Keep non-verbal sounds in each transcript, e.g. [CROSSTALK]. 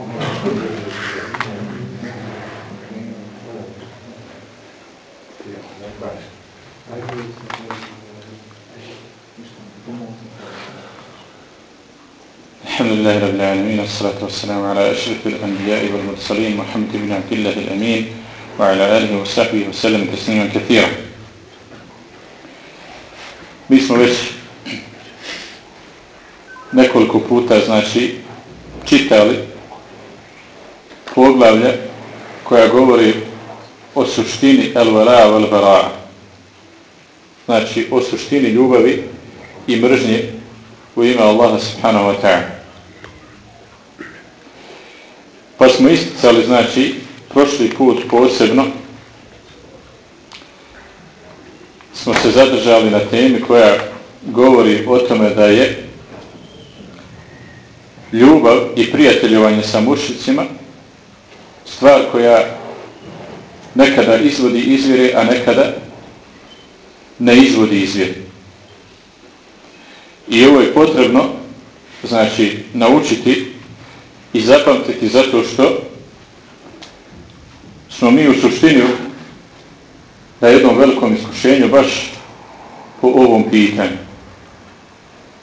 الحمد لله رب العالمين والصلاة والسلام على أشرف الأنبياء والمرسلين محمد بن عبد الله الأمين وعلى آله وصحبه وسلم تسليما كثيرا. Mi smo već nekoliko puta znači čitali poglavlje koja govori o suštini el-vara vel-bara znači o suštini ljubavi i mržnje u ime Allaha subhanahu wa ta'ala. Pa smo isticali, znači, prošli put posebno smo se zadržali na temi koja govori o tome da je ljubav i prijateljovanje sa mušicima stvar koja nekada izvodi izvire, a nekada ne izvodi izvire. I ovo je potrebno, znači, naučiti i zapamtiti zato što smo mi u suštini na jednom velikom iskušenju baš po ovom pitanju.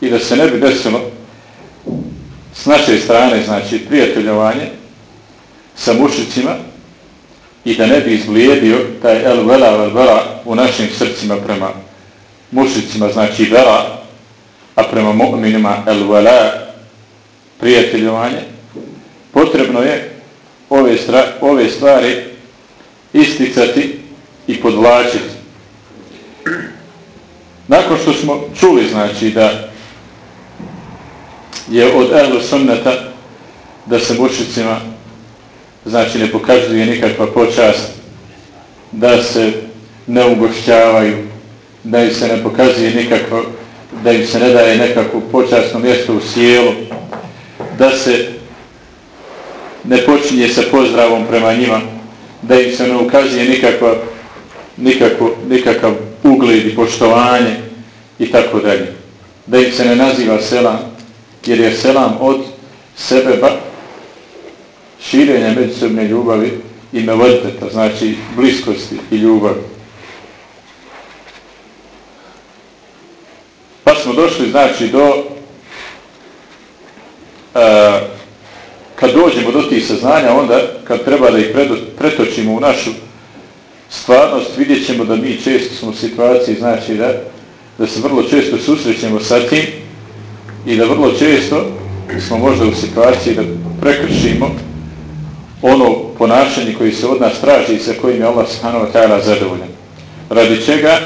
I da se ne bi desilo s naše strane, znači prijateljovanje sa mušicima i da ne bi izblijedio taj el vela el vela u našim srcima prema mušicima, znači vela, a prema mu'minima el vela prijateljovanje, potrebno je ove, stra, ove stvari isticati i podvlačiti. Nakon što smo čuli, znači, da je od ehlu sunneta da se mušicima znači ne pokazuje nikakva počast da se ne ugošćavaju da im se ne pokazuje nikakvo da im se ne daje nekakvo počasno mjesto u sjelu da se ne počinje sa pozdravom prema njima, da im se ne ukazuje nikakva, nikakvo, nikakav ugled i poštovanje i tako dalje. Da im se ne naziva selam, jer je selam od sebe širenja međusobne ljubavi i mevoditeta, znači bliskosti i ljubavi. Pa smo došli, znači, do uh, kad dođemo do tih saznanja, onda kad treba da ih pretočimo u našu stvarnost, vidjet ćemo da mi često smo u situaciji, znači da, da se vrlo često susrećemo sa tim i da vrlo često smo možda u situaciji da prekršimo ono ponašanje koji se od nas traži i sa kojim je Allah subhanahu wa ta'ala zadovoljan. Radi čega?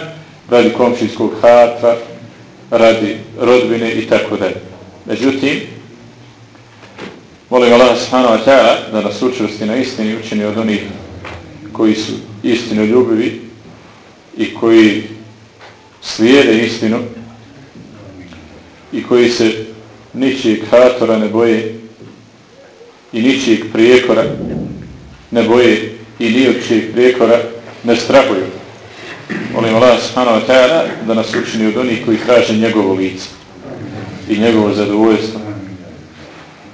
Radi komšinskog hatra, radi rodbine i tako dalje. Međutim, Molim Allah subhanahu wa ta'ala da nas učvrsti na istini učini od onih koji su istinu ljubivi i koji slijede istinu i koji se ničijeg hatora ne boje i ničijeg prijekora ne boje i ničijeg prijekora ne strahuju. Molim Allah subhanahu wa ta'ala da nas učini od onih koji traže njegovo lice i njegovo zadovoljstvo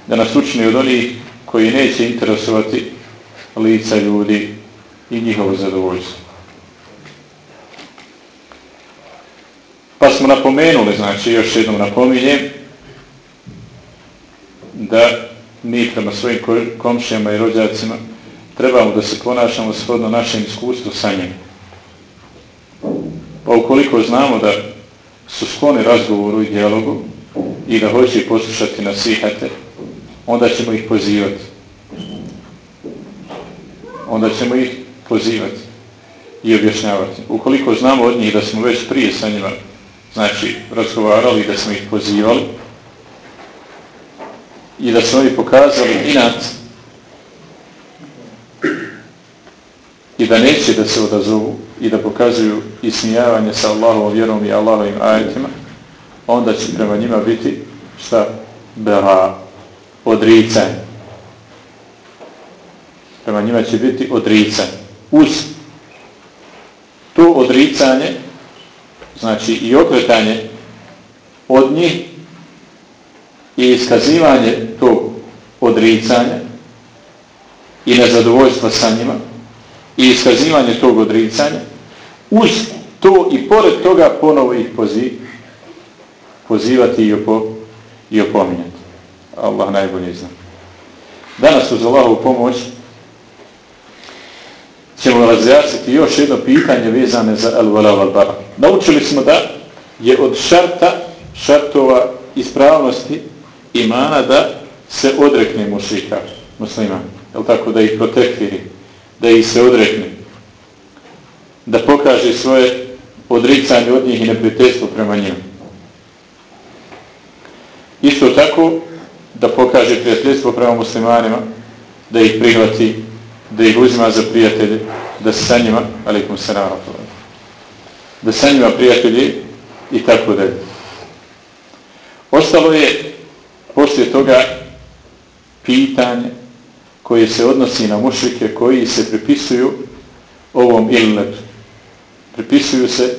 da nas učini od onih koji neće interesovati lica ljudi i njihovo zadovoljstvo. Pa smo napomenuli, znači još jednom napominjem, da mi prema svojim komšijama i rođacima trebamo da se ponašamo shodno našem iskustvu sa njim. Pa ukoliko znamo da su skloni razgovoru i dijalogu i da hoće poslušati nasihate, onda ćemo ih pozivati. Onda ćemo ih pozivati i objašnjavati. Ukoliko znamo od njih da smo već prije sa njima znači, razgovarali da smo ih pozivali i da su oni pokazali inat i da neće da se odazovu i da pokazuju ismijavanje sa Allahovom vjerom i Allahovim ajetima, onda će prema njima biti šta? Bera odricanje. Prema njima će biti odricanje. Uz to odricanje, znači i okretanje od njih i iskazivanje tog odricanja i nezadovoljstva sa njima i iskazivanje tog odricanja, uz to i pored toga ponovo ih poziv, pozivati i, opo, i opominjati. Allah najbolje zna. Danas uz Allahovu pomoć ćemo razjasniti još jedno pitanje vezane za al-vala wal-bara. Naučili smo da je od šarta, šartova ispravnosti imana da se odrekne mušika muslima. Je tako da ih protekviri, da ih se odrekne, da pokaže svoje odricanje od njih i neprijateljstvo prema njima. Isto tako da pokaže prijateljstvo prema muslimanima, da ih prihvati, da ih uzima za prijatelje, da se sa njima, alikum se da sa njima prijatelji i tako da Ostalo je poslije toga pitanje koje se odnosi na mušrike koji se pripisuju ovom ilnetu. Pripisuju se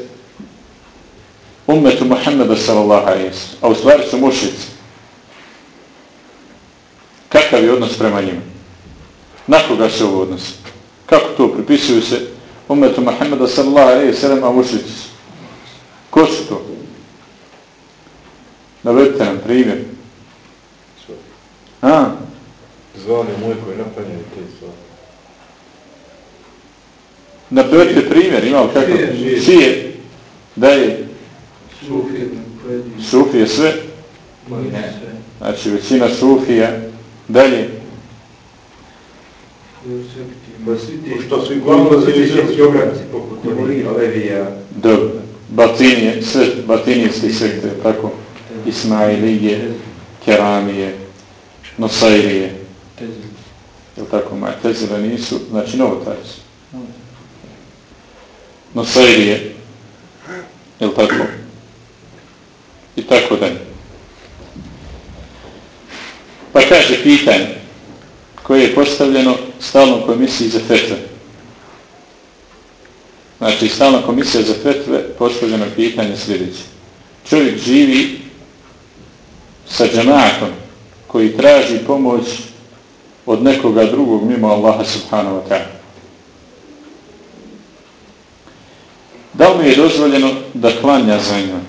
ummetu Muhammeda sallallahu alaihi a u stvari su mušrici. Kakav je odnos prema njima? Na koga se ovo odnosi? Kako to pripisuju se ummetu Muhammeda sallallahu alaihi sallam, a mušrici su? Ko su to? Navedite nam primjer. A? Zvali moj koji napanjaju te stvari. Navedite primjer, imao kako? Šije. Da je? Sufije. Sufije sve? Znači većina Sufija. Dalje? Što su i glavno za izraelski obranci, poput Morina, Levija. Dobro. Batinije, sve batinijski sekte, tako? Ismailije, Keramije, Nosairije. Je tako? Majtezile nisu, znači novotarci. su. Nosairije. Je tako? I tako dalje. Pa kaže pitanje koje je postavljeno stalnom komisiji za fetve. Znači, stalna komisija za fetve postavljeno pitanje sljedeće. Čovjek živi sa džematom koji traži pomoć od nekoga drugog mimo Allaha subhanahu wa ta'ala. Da li mi je dozvoljeno da klanja za njom?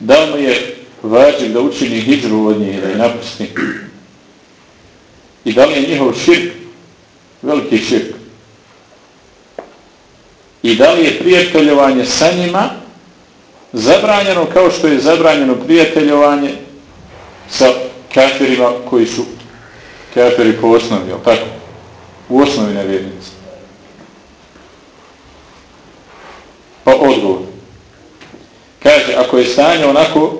Da li mi je vađiv da učini hijđru od njih, da je napusti? I da li je njihov širk veliki širk? I da li je prijateljovanje sa njima zabranjeno kao što je zabranjeno prijateljovanje sa kafirima koji su kafiri po osnovi, jel tako? U osnovi nevjernici. Pa odgovor. Kaže, ako je stanje onako,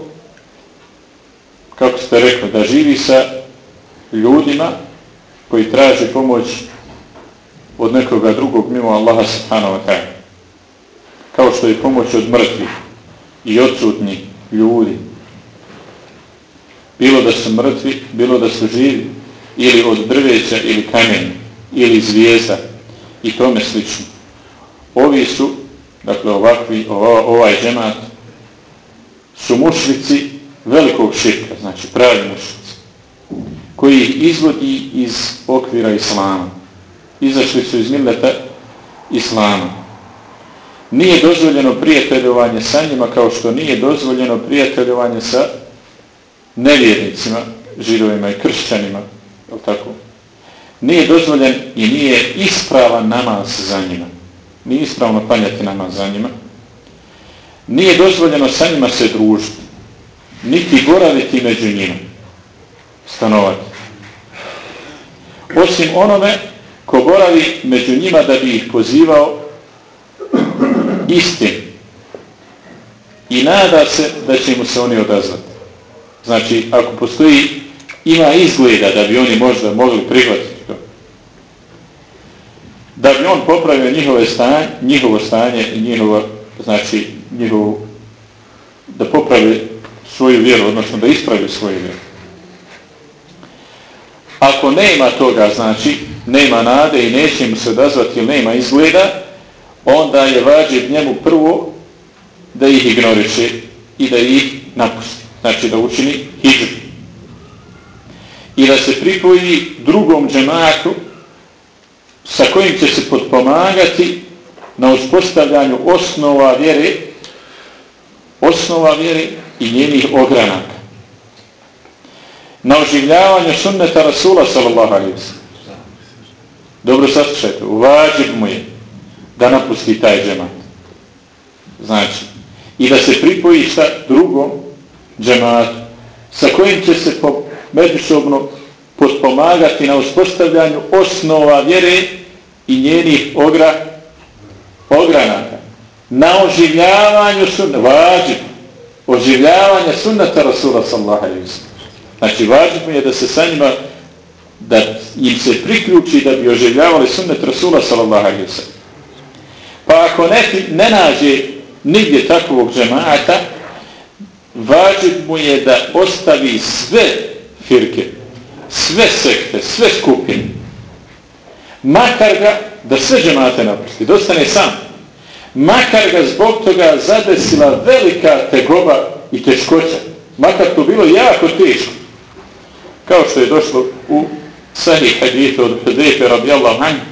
kako ste rekli, da živi sa ljudima koji traži pomoć od nekoga drugog mimo Allaha subhanahu wa ta'ala. Kao što je pomoć od mrtvih i odsutnih ljudi. Bilo da su mrtvi, bilo da su živi, ili od drveća ili kamenja, ili zvijezda i tome slično. Ovi su, dakle ovakvi, ova, ovaj džemat, su mušlici velikog širka, znači pravi mušlici, koji ih izvodi iz okvira islama. Izašli su iz mileta islama. Nije dozvoljeno prijateljovanje sa njima kao što nije dozvoljeno prijateljovanje sa nevjernicima, židovima i kršćanima, je tako? Nije dozvoljen i nije ispravan namaz za njima. Nije ispravno panjati namaz za njima. Nije dozvoljeno sa njima se družiti. Niti boraviti među njima. Stanovati. Osim onome ko boravi među njima da bi ih pozivao istim I nada se da će mu se oni odazvati. Znači, ako postoji, ima izgleda da bi oni možda mogli prihvatiti to. Da bi on popravio njihove stanje, njihovo stanje i njihovo, znači, njihovu, da popravi svoju vjeru, odnosno da ispravi svoju vjeru. Ako nema toga, znači, nema nade i neće mu se odazvati ili nema izgleda, onda je vađiv njemu prvo da ih ignoriše i da ih napusti. Znači da učini hijđu i da se pripoji drugom džematu sa kojim će se podpomagati na uspostavljanju osnova vjere osnova vjere i njenih ogranaka. Na oživljavanju sunneta Rasula sallallahu alaihi wa dobro saslušajte uvađib mu je da napusti taj džemat. Znači i da se pripoji sa drugom džematu sa kojim će se po međusobno pospomagati na uspostavljanju osnova vjere i njenih ogra, ogranaka. Na oživljavanju sunnata, vađib, oživljavanje sunnata Rasula sallaha i Znači, vađib je da se sa njima, da im se priključi da bi oživljavali sunnet Rasula sallaha i Pa ako ne, ne nađe nigdje takvog džemata, vađib mu je da ostavi sve firke, sve sekte, sve skupine, makar ga, da sve džemate napusti, dostane sam, makar ga zbog toga zadesila velika tegoba i teškoća, makar to bilo jako teško, kao što je došlo u sahih hadithu od Hudefe radijallahu anhu,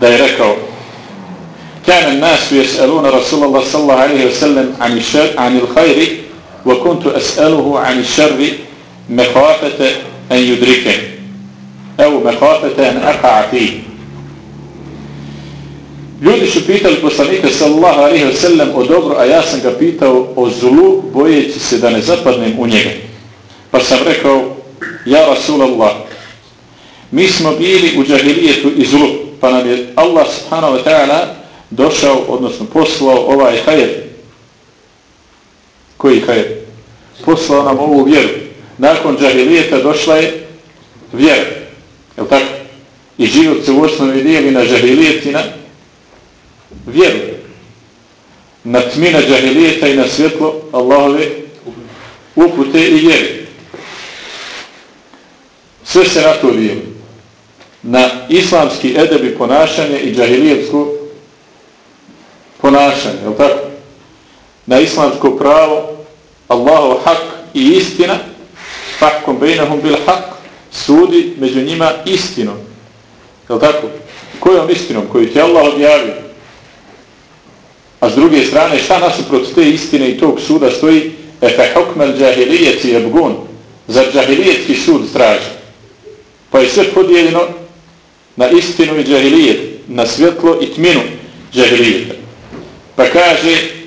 da je rekao, كان الناس يسألون رسول الله صلى الله عليه وسلم عن الشر عن الخير وكنت أسأله عن الشر mehafete en judrike evo mehafete en akaati ljudi su pitali poslanika sallallahu alaihi wa sallam o dobro, a ja sam ga pitao o zulu bojeći se da ne zapadnem u njega. Pa sam rekao ja rasulallah mi smo bili u džahilijetu i zulu pa nam je Allah subhanahu wa ta'ala došao, odnosno poslao ovaj hajer koji hajer poslao nam ovu vjeru. Nakon džahilijeta došla je vjera. Je tako? I život se u osnovi dijeli na džahilijetina vjeru. Na tmina džahilijeta i na svjetlo Allahove upute i vjere. Sve se na to dijeli. Na islamski edebi ponašanje i džahilijetsko ponašanje, je tako? Na islamsko pravo, Allahu hak i istina, fakom bejnahum bil hak, sudi među njima istinom. Je tako? Kojom istinom? Koju ti Allah objavio? A s druge strane, šta nasuprot te istine i tog suda stoji? Efe hukmel džahilijeci jebgun. Zar džahilijetski sud straži. Pa je sve podijeljeno na istinu i džahilijet, na svjetlo i tminu džahilijeta. Pa kaže,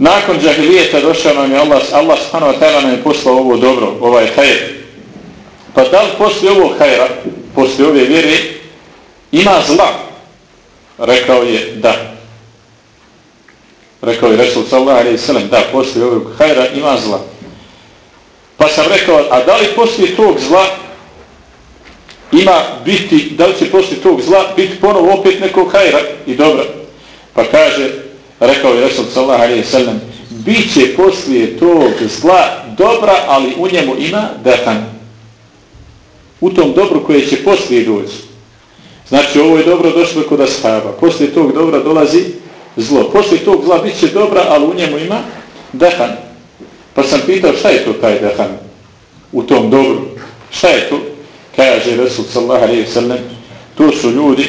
nakon džahilijeta došao nam je Allah, Allah subhanahu wa ta'ala nam je poslao ovo dobro, ovaj hajr. Pa da li poslije ovog hajra, poslije ove vjere, ima zla? Rekao je da. Rekao je Resul sallallahu alaihi sallam, da, poslije ovog hajra ima zla. Pa sam rekao, a da li poslije tog zla ima biti, da li će poslije tog zla biti ponovo opet nekog hajra i dobra? Pa kaže, rekao je Resul sallallahu alaihi sallam, bit će poslije tog zla dobra, ali u njemu ima dehan. U tom dobru koje će poslije doći. Znači, ovo je dobro došlo kod ashaba. Poslije tog dobra dolazi zlo. Poslije tog zla bit će dobra, ali u njemu ima dehan. Pa sam pitao šta je to taj dehan u tom dobru? Šta je to? Kaže Resul sallallahu alaihi sallam, to su ljudi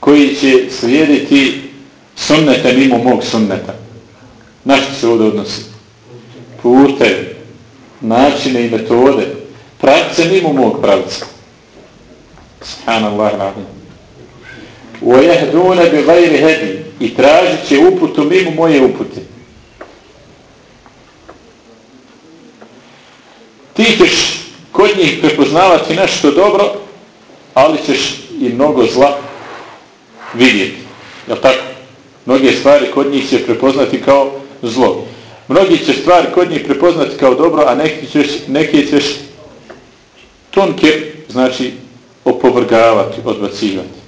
koji će slijediti sunnete mimo mog sunneta. Na što se ovdje odnosi? Pute, načine i metode, pravce mimo mog pravca. Subhanallah rahim. وَيَهْدُونَ بِغَيْرِ هَدِي I tražit će uputu mimo moje upute. Ti ćeš kod njih prepoznavati nešto dobro, ali ćeš i mnogo zla vidjeti. Je tako? Mnoge stvari kod njih će prepoznati kao zlo. Mnogi će stvari kod njih prepoznati kao dobro, a neki ćeš, neke ćeš tonke, znači, opovrgavati, odbacivati.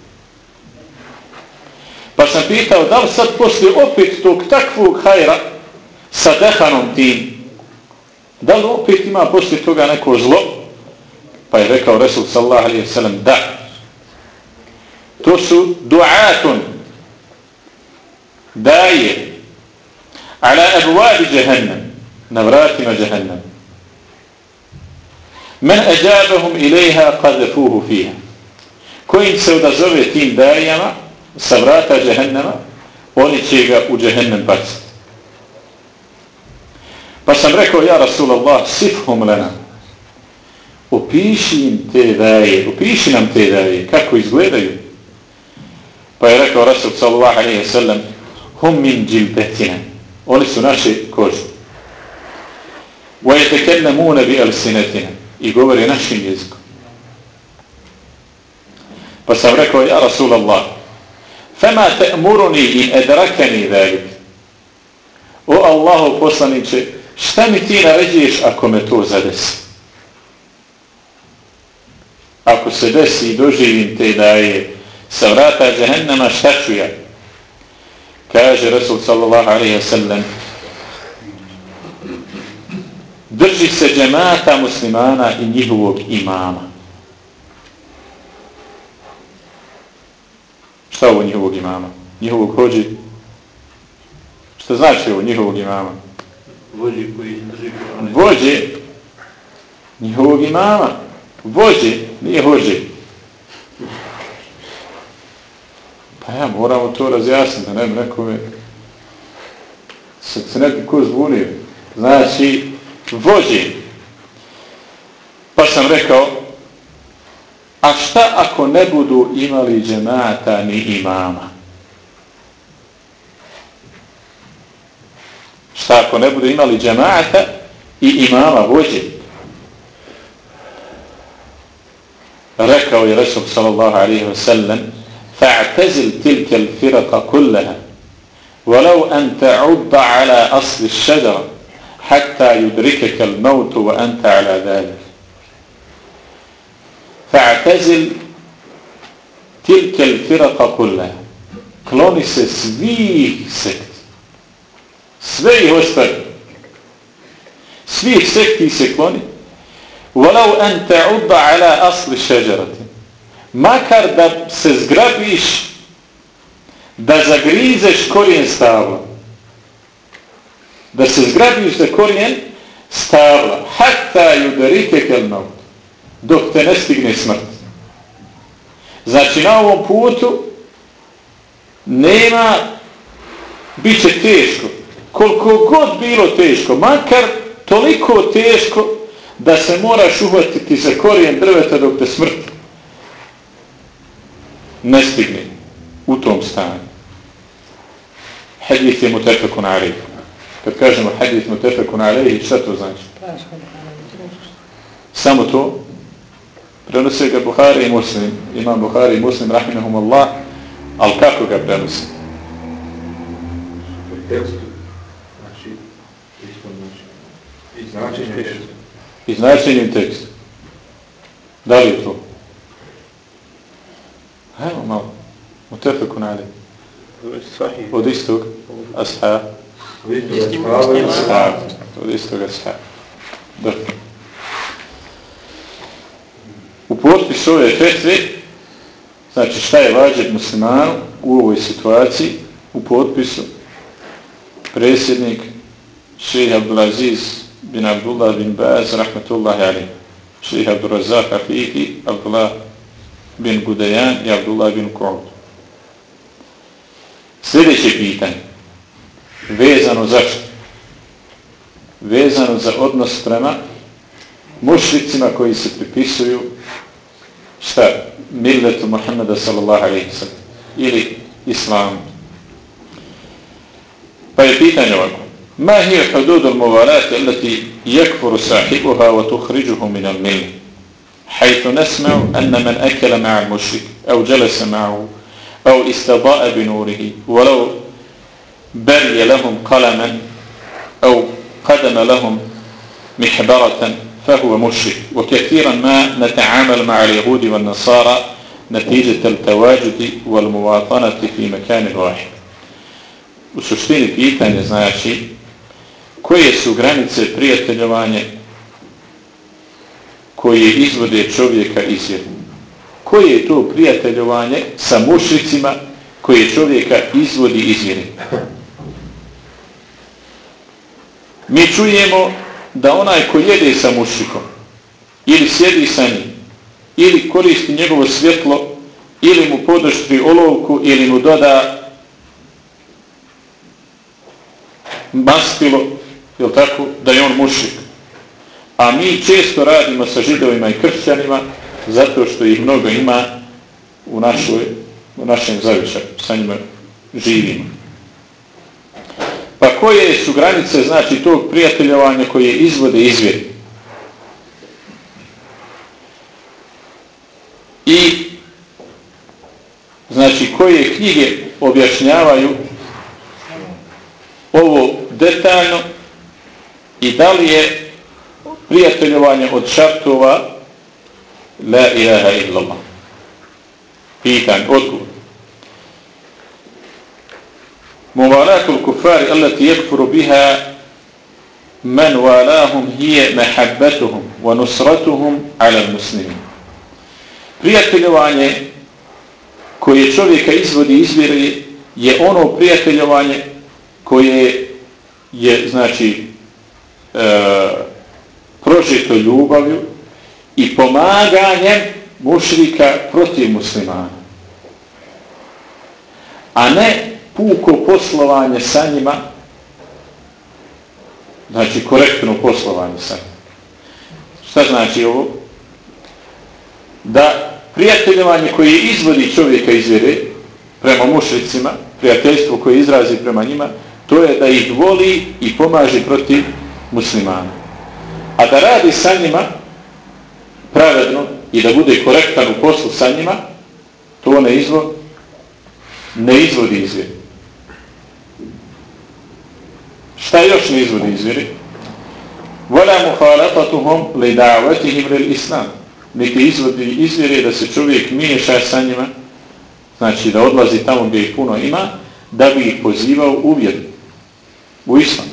Pa sam pitao, da li sad poslije opet tog takvog hajra sa dehanom tim, da li opet ima poslije toga neko zlo? Pa je rekao Resul sallallahu alaihi wa sallam, da. To su duatun, daje ala abuabi jahannam na vratima jahannam Men ajabahum ilaiha qadfuhu fiha. Kojim se odazove tim dajama sa vrata jahannama oni će ga u jahannam baciti. Pa sam rekao, ja Rasulallah, sifhum lana Opiši im te daje, opiši nam te daje, kako izgledaju. Pa je rekao Rasul sallallahu alaihi sallam, hum min džilbetina. Oni su naše kože. Wa yatakallamuna bi alsinatina i govore našim jezikom. Pa sam rekao, ja Rasulallah, fama ta'muruni in edrakani dhalik. O Allahu poslaniće, šta mi ti naređuješ ako me to zadesi? Ako se desi i doživim te daje sa vrata džehennama, šta ću ja? Kaže Rasul sallallahu alaihi wa sallam, drži se džemata muslimana i njihovog imama. Šta ovo njihovog imama? Njihovog hođi? Šta znači ovo njihovog imama? Vođi koji drži. Vođe njihovog imama. Vođe, nije hođe. Pa ja moramo to razjasniti, da ne bi nekome se, se neki ko zbunio. Znači, vođi. Pa sam rekao, a šta ako ne budu imali džemata ni imama? Šta ako ne budu imali džemata i imama vođe? Rekao je Resul sallallahu alaihi wa sallam, فاعتزل تلك الفرق كلها ولو أن تعض على أصل الشجرة حتى يدركك الموت وأنت على ذلك فاعتزل تلك الفرق كلها sekti. Sve ih ostavi. Svih sekti se kloni. وَلَوْ أَنْ تَعُدَّ عَلَى أَصْلِ شَجَرَةِ Makar da se zgrabiš, da zagrizeš korijen stavla da se zgrabiš za korijen stavla hatta yudarike kel maut dok te ne stigne smrt. Znači na ovom putu nema bit će teško. Koliko god bilo teško makar toliko teško da se moraš uhvatiti za korijen drveta dok te smrt ne stigne u tom stanju hadith je mutefakun arifu Kad kažemo hadith mutefekun alaihi, šta to znači? Samo to. Prenose ga Buhari i Muslim. Imam Buhari i Muslim, rahimahum Allah. Ali kako ga prenose? Znači, znači. I značenjem tekstu. Da li je to? Evo malo. Mutefekun alaihi. Od istog. Ashab. Ashab. Od istoga ashab. Dobro. U potpisu ove fetve, znači šta je vađer muslimanu u ovoj situaciji, u potpisu, predsjednik šeha Abdulaziz bin Abdullah bin Baz, rahmatullahi alim, šeha Abdurazak Afiki, Abdullah bin Gudajan i Abdullah bin Ku'ud. Sljedeće pitanje vezano za što? Vezano za odnos prema mušlicima koji se pripisuju šta? Milletu Muhammeda sallallahu alaihi sallam ili islamu. Pa je pitanje ovako. Ma hiya hududul muvarati allati yakfuru sahibuha wa tukhrijuhu min al-millah? حيث نسمع أن من أكل مع المشرك أو جلس معه أو استضاء بنوره ولو بري لهم قلما أو قدم لهم محبرة فهو مشرك وكثيرا ما نتعامل مع اليهود والنصارى نتيجة التواجد والمواطنة في مكان واحد U suštini pitanje znači koje su granice prijateljovanja koje izvode čovjeka iz vjeru. Koje je to prijateljovanje sa mušicima koje čovjeka izvodi iz vjeru. Mi čujemo da onaj ko jede sa mušikom ili sjedi sa njim, ili koristi njegovo svjetlo, ili mu podoštri olovku, ili mu doda mastilo, je tako, da je on mušik. A mi često radimo sa židovima i kršćanima zato što ih mnogo ima u, našoj, u našem zavičaju, sa njima živimo. Pa koje su granice, znači, tog prijateljovanja koje izvode izvjeri? I, znači, koje knjige objašnjavaju ovo detaljno i da li je prijateljovanje od šartova la ilaha illallah. Pitanje, odgovor. Mubarakul kufari allati yakfuru biha man walahum hiye mahabbatuhum wa nusratuhum ala muslimin. Prijateljovanje koje čovjeka izvodi izvjeri je ono prijateljovanje koje je znači e, prožito ljubavlju i pomaganjem mušrika protiv muslimana. A ne puko poslovanje sa njima, znači korektno poslovanje sa njima. Šta znači ovo? Da prijateljovanje koje izvodi čovjeka iz vjere prema mušricima, prijateljstvo koje izrazi prema njima, to je da ih voli i pomaže protiv muslimana. A da radi sa njima pravedno i da bude korektan u poslu sa njima, to ne, izvo, ne izvodi izvjeri. Šta još ne izvodi izvjeri? Vola muhalatatuhum li davatihim li islam. Niti izvodi izvjeri da se čovjek miješa sa njima, znači da odlazi tamo gdje ih puno ima, da bi ih pozivao u vjeru, u islam.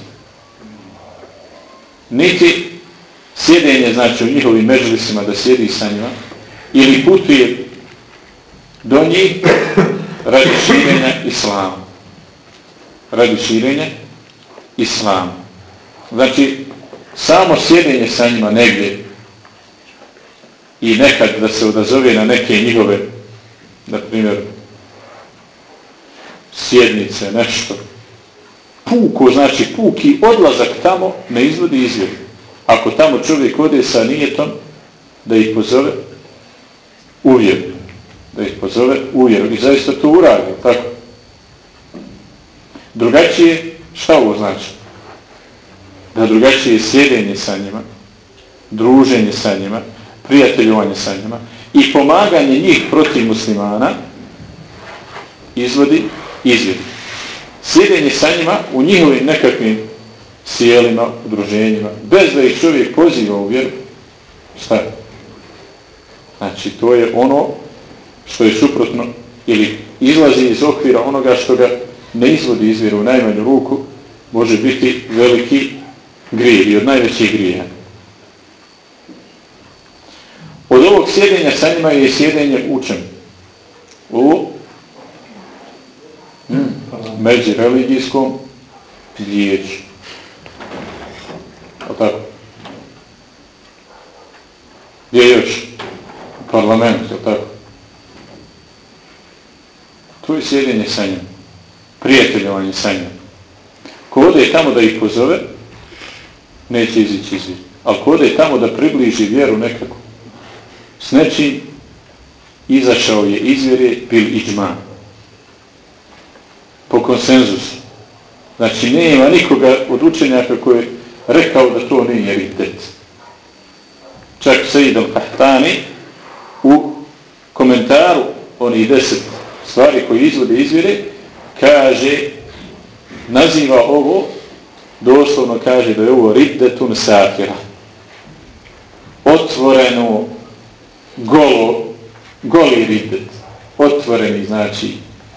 Niti sjedenje, znači u njihovim međulisima da sjedi sa njima, ili putuje do njih radi širenja islama. Radi širenja islama. Znači, samo sjedenje sa njima negdje i nekad da se odazove na neke njihove, na primjer, sjednice, nešto, puko, znači puki odlazak tamo ne izvodi izvjeru. Ako tamo čovjek ode sa nijetom da ih pozove uvjeru. Da ih pozove uvjeru. I zaista to uradi. Tako. Drugačije, šta ovo znači? Da drugačije je sjedenje sa njima, druženje sa njima, prijateljovanje sa njima i pomaganje njih protiv muslimana izvodi izvjeri. Sjedenje sa njima u njihovim nekakvim sjelima, udruženjima, bez da ih čovjek poziva u vjeru, šta? Znači, to je ono što je suprotno ili izlazi iz okvira onoga što ga ne izvodi iz vjeru u najmanju ruku, može biti veliki grijeh i od najvećih grijeha. Od ovog sjedenja sa njima je sjedenje učen. U mm, među religijskom O tako? Gdje je još? U parlamentu, o tako? Tu je sjedinje sa njim. Prijateljovanje sa njim. Ko ode tamo da ih pozove, neće izići iz vjeru. Ali ko ode tamo da približi vjeru nekako, s nečim, izašao je iz vjere, bil iđman. Po konsenzusu. Znači, nema nikoga od učenjaka koje rekao da to nije ridet. Čak Sejid al-Kahtani u komentaru onih deset stvari koji izvode izvire kaže, naziva ovo, doslovno kaže da je ovo riddetun satira Otvoreno, golo, goli riddet. Otvoreni znači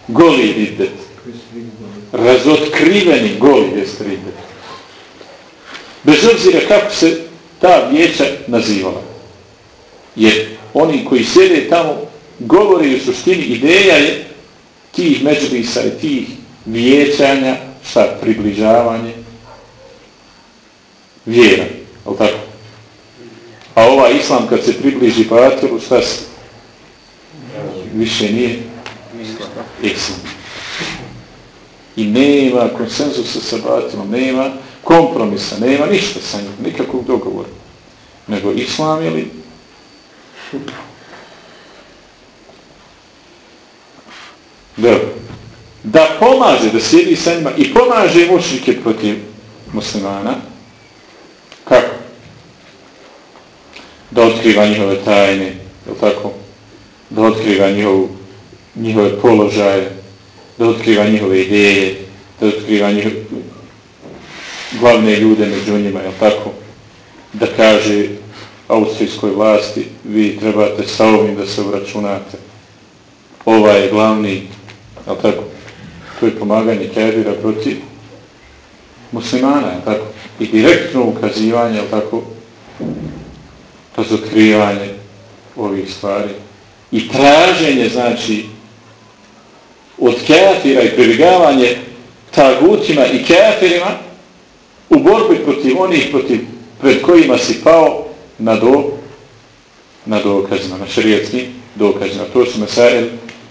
goli riddet. Razotkriveni goli jest riddet. Bez obzira kako se ta vijeća nazivala. Jer oni koji sjede tamo govore u suštini ideja je tih međulisa i tih vijećanja sa približavanje vjera. Ali tako? A ova islam kad se približi batilu, šta se? Više nije islam. I nema konsenzusa sa batilom, nema kompromisa, nema ništa sa njim, nikakvog dogovora. Nego islam ili da, da pomaže, da sjedi sa njima i pomaže mušnike protiv muslimana, kako? Da otkriva njihove tajne, je tako? Da otkriva njihov, njihove položaje, da otkriva njihove ideje, da otkriva njihove glavne ljude među njima, je tako? Da kaže austrijskoj vlasti, vi trebate sa ovim da se obračunate. Ova je glavni, jel tako? To je pomaganje terira protiv muslimana, jel tako? I direktno ukazivanje, jel tako? Razotkrivanje ovih stvari. I traženje, znači, od kafira i pribjegavanje tagutima i kafirima u borbi protiv onih protiv pred kojima si pao na do na dokazima, na šarijetski dokazima. To su mesail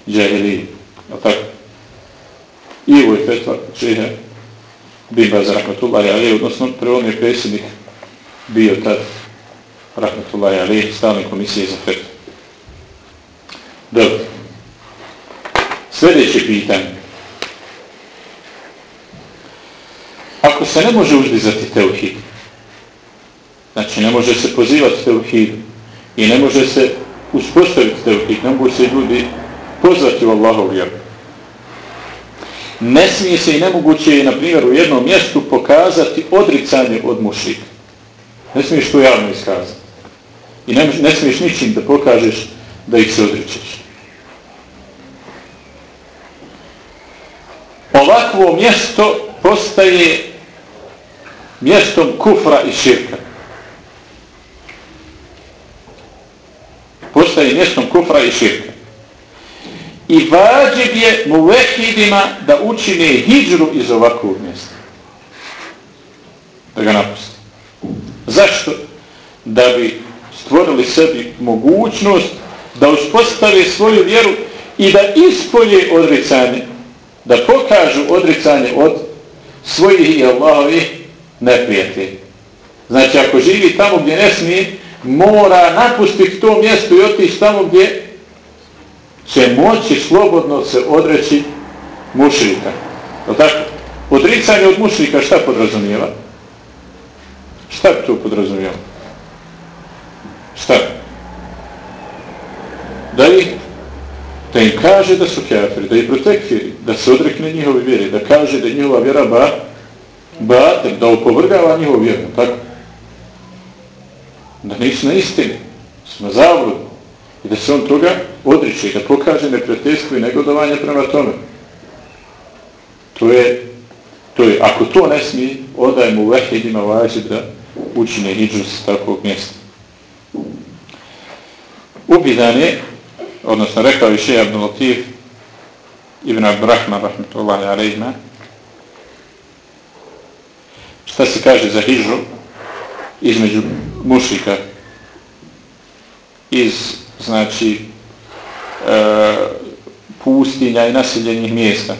džahili. tako? I ovo je fetva šeha Bimba za rahmatullahi alaih, odnosno prvom je predsjednik bio tad rahmatullahi alaih, stalne komisije za fetva. Dobro. Sljedeće pitanje. Ako se ne može uzdizati teuhid, znači ne može se pozivati teuhidu i ne može se uspostaviti teuhid, ne mogu se ljudi pozvati u Allahov vjeru. Ne smije se i nemoguće je, na primjer, u jednom mjestu pokazati odricanje od mušika. Ne smiješ to javno iskazati. I ne, ne smiješ ničim da pokažeš da ih se odričeš. Ovakvo mjesto postaje mjestom kufra i širka. Postaje mjestom kufra i širka. I vađib je muvehidima da učine hijđru iz ovakvog mjesta. Da ga napusti. Zašto? Da bi stvorili sebi mogućnost da uspostave svoju vjeru i da ispolje odricanje, da pokažu odricanje od svojih i Allahovih neprijatelj. Znači, ako živi tamo gdje ne smije, mora napustiti to mjesto i otići tamo gdje će moći slobodno se odreći mušrika. Je tako? Odricanje od mušrika šta podrazumijeva? Šta bi to podrazumijeva? Šta? Da ih da im kaže da su kafiri, da ih protekviri, da se odrekne njihove vjere, da kaže da njihova vjera ba, batel, da opovrgava njihov vjeru, tako? Da nisu na istini, su na zavrodu. I da se on toga odriče i da pokaže neprijateljstvo i negodovanje prema tome. To je, to je, ako to ne smije, odaj mu vehidima važi da učine hijđu s takvog mjesta. Ubidan je, odnosno rekao je še Abdul Latif, Ibn Abdurrahman, rahmatullahi alaihima, šta se kaže za hijžu između mušika iz znači e, pustinja i naseljenih mjesta.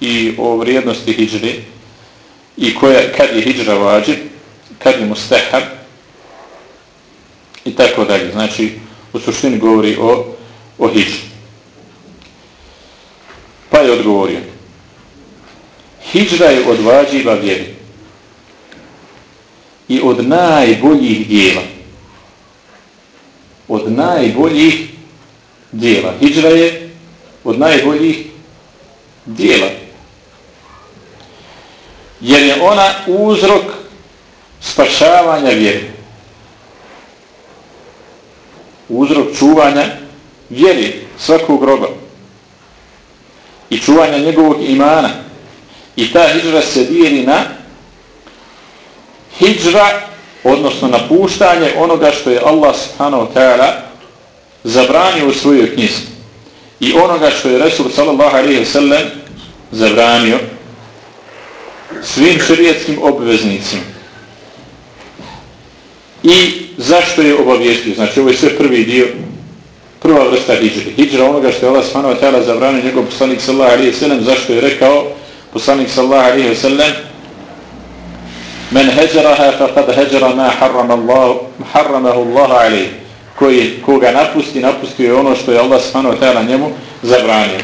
I o vrijednosti hiđri i koja, kad je hiđra vađib kad je mustahab i tako dalje. Znači u suštini govori o, o hiđri pa je odgovorio. Hiđra je od vađiva vjeri i od najboljih dijela. Od najboljih dijela. Hidžra je od najboljih dijela. Jer je ona uzrok spašavanja vjeri. Uzrok čuvanja vjeri svakog groba. I čuvanja njegovog imana. I ta hidžra se dijeli na hijra, odnosno napuštanje onoga što je Allah subhanahu ta'ala zabranio u svojoj knjizi. I onoga što je Resul sallallahu alaihi sallam zabranio svim šerijetskim obveznicima. I zašto je obavijestio? Znači ovo je sve prvi dio, prva vrsta hijđre. Hijđra onoga što je Allah subhanahu wa ta'ala zabranio njegov poslanik sallallahu alaihi sallam, zašto je rekao poslanik sallallahu alaihi sallam Men heđaraha faqad heđara ma harrama Allah, harramahu Allah alayh. Koji, koga napusti, napustio je ono što je Allah subhanahu wa ta'ala njemu zabranio.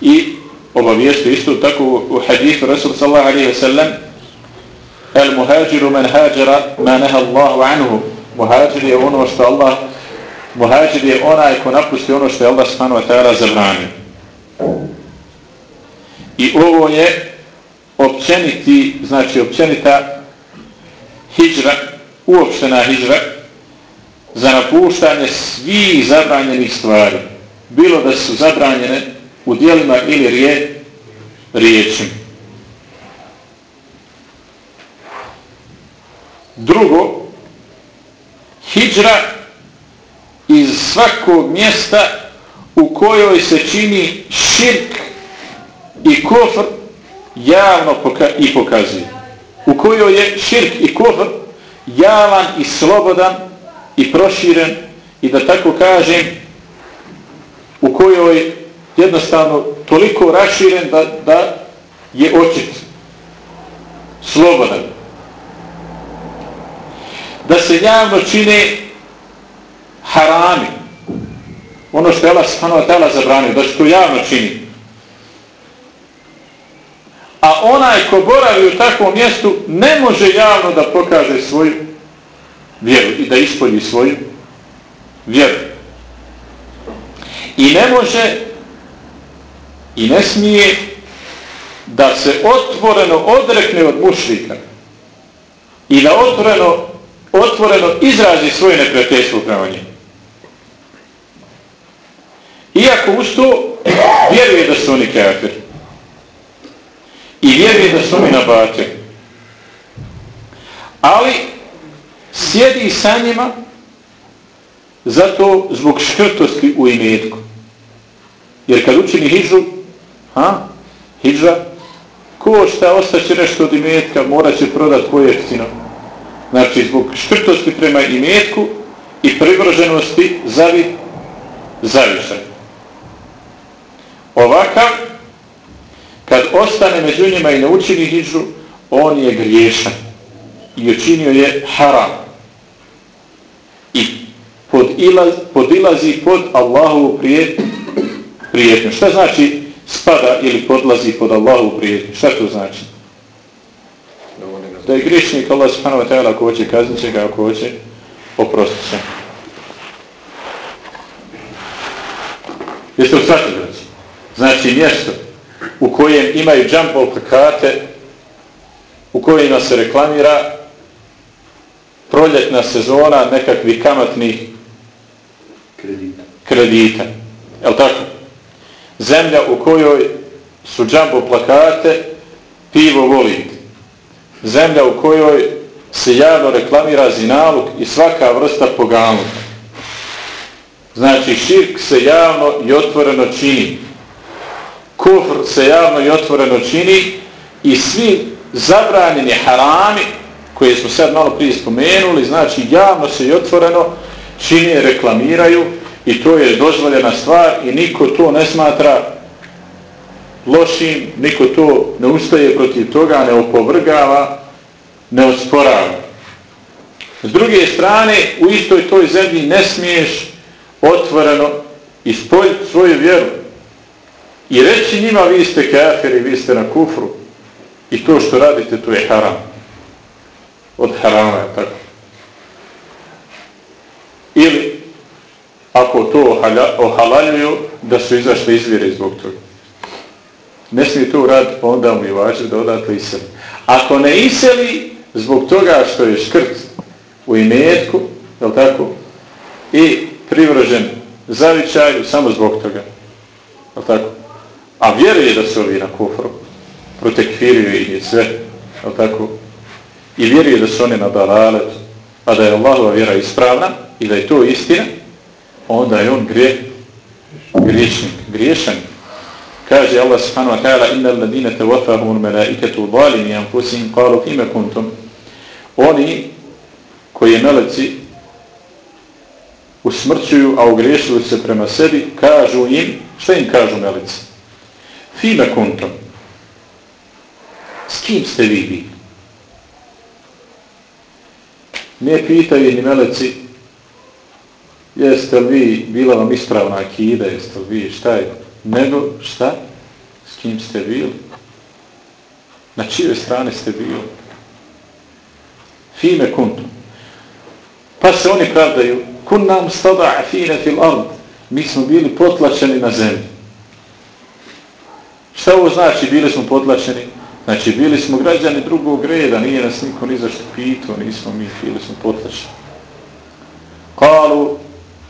I obavijestio isto tako u hadithu Rasul sallallahu alaihi wa sallam El muhađiru men hađara ma neha Allahu anhu. Muhađir je ono što Allah muhađir je onaj ko napusti ono što je Allah subhanahu wa ta'ala zabranio. I ovo je općeniti, znači općenita hijra, uopštena hijra za napuštanje svih zabranjenih stvari. Bilo da su zabranjene u dijelima ili rije, riječima. Drugo, hijra iz svakog mjesta u kojoj se čini širk i kofr javno poka i pokazuje. U kojoj je širk i kufr javan i slobodan i proširen i da tako kažem u kojoj je jednostavno toliko raširen da, da je očit slobodan. Da se javno čine harami. Ono što je Allah subhanahu wa ta'ala zabranio da se to javno čini a onaj ko boravi u takvom mjestu ne može javno da pokaže svoju vjeru i da ispolji svoju vjeru i ne može i ne smije da se otvoreno odrekne od mušlika i da otvoreno otvoreno izrazi svoje neprijateljstvo prema njim. Iako uz to vjeruje da su oni kafir. I vjeruje da su oni nabate. Ali sjedi sa njima zato zbog škrtosti u imetku. Jer kad učini hijžu, ha, hijža, ko šta ostaće nešto od imetka, mora će prodati pojeftino. Znači, zbog škrtosti prema imetku i privrženosti zavi, zavišaj. Ovakav, kad ostane među njima i ne učini hijđu, on je griješan i učinio je haram. I podilaz, podilazi pod Allahovu prijet, prijetnju. Šta znači spada ili podlazi pod Allahovu prijetnju? Šta to znači? da je griješnik Allah subhanahu wa ta'ala ako hoće kaznit će ga, ako hoće oprostit će. Jeste u svakodroci? Znači mjesto u kojem imaju džambo plakate, u kojima se reklamira proljetna sezona nekakvih kamatnih kredita. kredita. Je tako? Zemlja u kojoj su džambo plakate, pivo volite zemlja u kojoj se javno reklamira zinaluk i svaka vrsta poganuka. Znači širk se javno i otvoreno čini. Kufr se javno i otvoreno čini i svi zabranjeni harami koje smo sad malo prije spomenuli, znači javno se i otvoreno čini, reklamiraju i to je dozvoljena stvar i niko to ne smatra lošim, niko to ne ustaje protiv toga, ne opovrgava, ne osporava. S druge strane, u istoj toj zemlji ne smiješ otvoreno ispoljiti svoju vjeru i reći njima vi ste kafiri, vi ste na kufru i to što radite to je haram. Od harama je tako. Ili ako to ohalaljuju da su izašli izvire zbog toga ne smije to uraditi, pa onda mu je važno da odatle iseli. Ako ne iseli, zbog toga što je škrt u imetku, je tako, i privržen zavičaju, samo zbog toga, je tako, a vjeruje da su ovi na kufru, protekviruju ih je sve, je tako, i vjeruje da su oni na dalalet, a da je Allahova vjera ispravna i da je to istina, onda je on grije, griješnik, griješan, Kaže Allah subhanahu wa ta'ala inna alladine tawafahum al-malaikatu zalimi anfusihim qalu fima kuntum. Oni koji meleci usmrćuju, a ugriješili se prema sebi, kažu im, što im kažu meleci? Fime kuntom. S kim ste vi bili? Ne pitaju ni meleci, jeste li vi, bila vam ispravna akida, jeste li vi, šta je? Nego, šta? S kim ste bili? Na čijoj strane ste bili? Fime kuntum. Pa se oni pravdaju, kun nam stada fine fil ard. Mi smo bili potlačeni na zemlji. Šta ovo znači, bili smo potlačeni? Znači, bili smo građani drugog reda, nije nas niko ni zašto pitao, nismo mi, bili smo potlačeni. Kalu,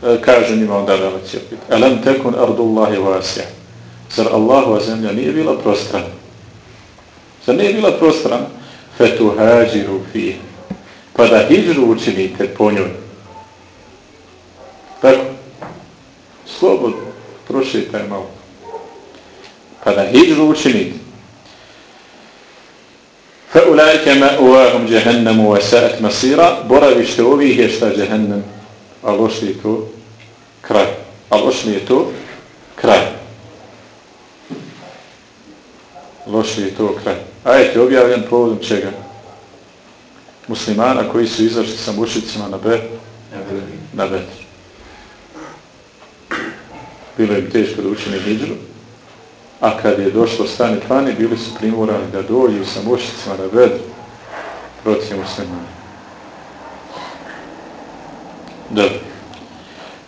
e, kaže njima onda da vas je pita, elem tekun ardullahi vasja. Zar Allahova zemlja nije bila prostrana? Zar nije bila prostrana? Fetu hađiru fih. Pa da hijđu učinite po njoj. Tako. Slobodno. prošetaj malo. Pa da hijđu učinite. Fa ulajke ma uvahum jahannemu wa sa'at masira. Boravište ovih je šta jahannem. A loš je to kraj. A loš je to kraj. Loš je to kraj. Ajet je objavljen povodom čega? Muslimana koji su izašli sa mušicima na be, na betr. Bilo im teško da učine hijđru, a kad je došlo stani pani, bili su primorani da dođu sa mošicima na betr protiv muslimana. Dobro.